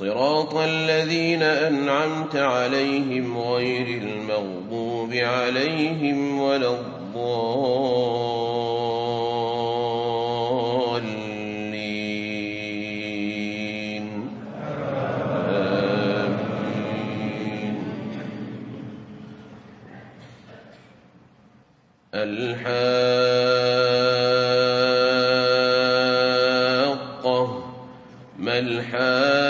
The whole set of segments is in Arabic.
صراط الذين أنعمت عليهم غير المغضوب عليهم ولا الضالين. آمين. الحاقة ما الحاقة؟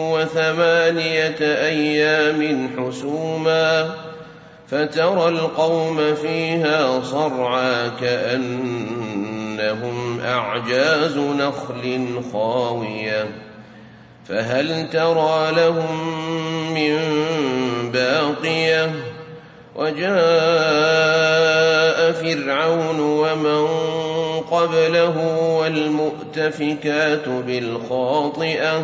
وثمانية أيام حسوما فترى القوم فيها صرعا كأنهم أعجاز نخل خاوية فهل ترى لهم من باقية وجاء فرعون ومن قبله والمؤتفكات بالخاطئة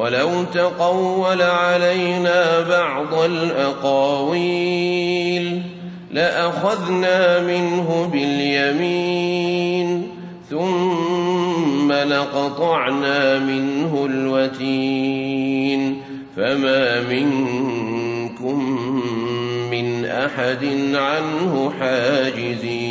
ولو تقول علينا بعض الأقاويل لأخذنا منه باليمين ثم لقطعنا منه الوتين. فما منكم من أحد عنه حاجزين.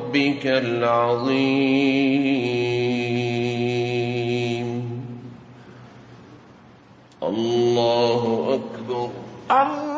ربك العظيم. الله أكبر. الله